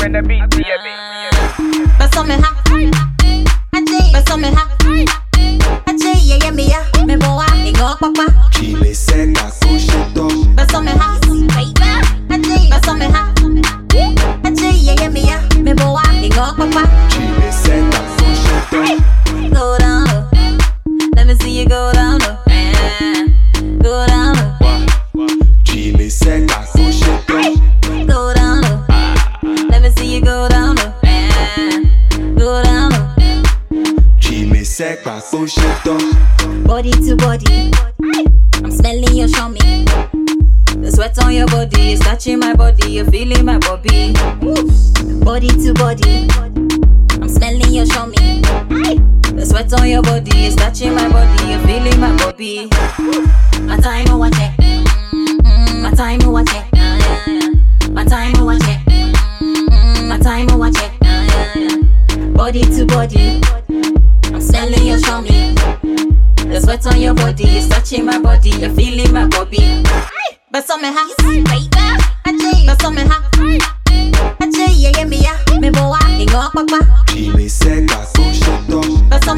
I bring the beat to your beat. Beso me ha, aje, beso me ha, aje ye ye me ya, me boa, ingo papa. Chile seca, cochito. Beso me ha, aje, beso me ha, aje ye ye me ya, me boa, ingo papa. Chile let me see you go down low, go down low. Chile seca, cochito. body to body. I'm smelling your shummy. The sweat on your body is touching my body. You're feeling my body. Body to body. I'm smelling your shummy. The sweat on your body is touching my body. You're feeling my body. My time, oh, it. Mm, My time, oh, Body. I'm smelling your shummy. The sweat on your body is touching my body. You're feeling my body. Beso me ha, aje. Beso me ha, aje. Yeah, yeah, me ya, me boa, ingo papa. Chile seca, cochito. Beso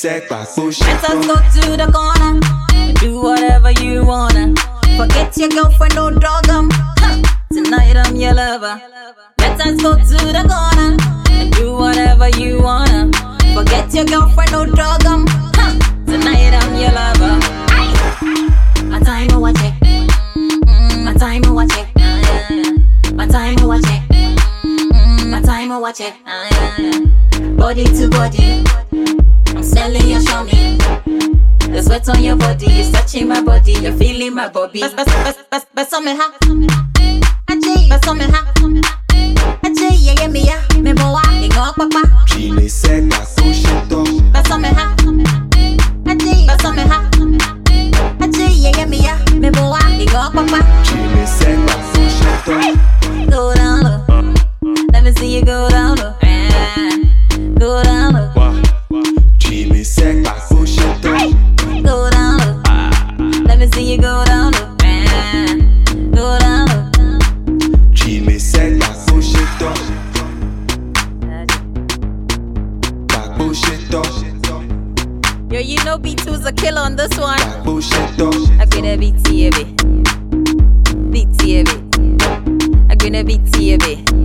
Chile seca, Let us cochito. go to the corner and do whatever you wanna. Forget your girlfriend, no dog 'em. Huh. Tonight I'm your lover. Let us go to the corner and do whatever you wanna. Forget your girlfriend, no dog 'em. Huh. Tonight I'm your lover. My time, oh, watch it. My time, oh, watch it. My time, oh, watch it. My time, oh, watch it. Body to body. Smelling your shummy. The sweat on your body is touching my body. You're feeling my body. Bes, bes, bes, bes, beso me ha. Aje, beso me ha. Capuchito, Yo, you know B2's a killer on this one. capuchito. I get a BT, baby. BT, baby. I get a BT, baby.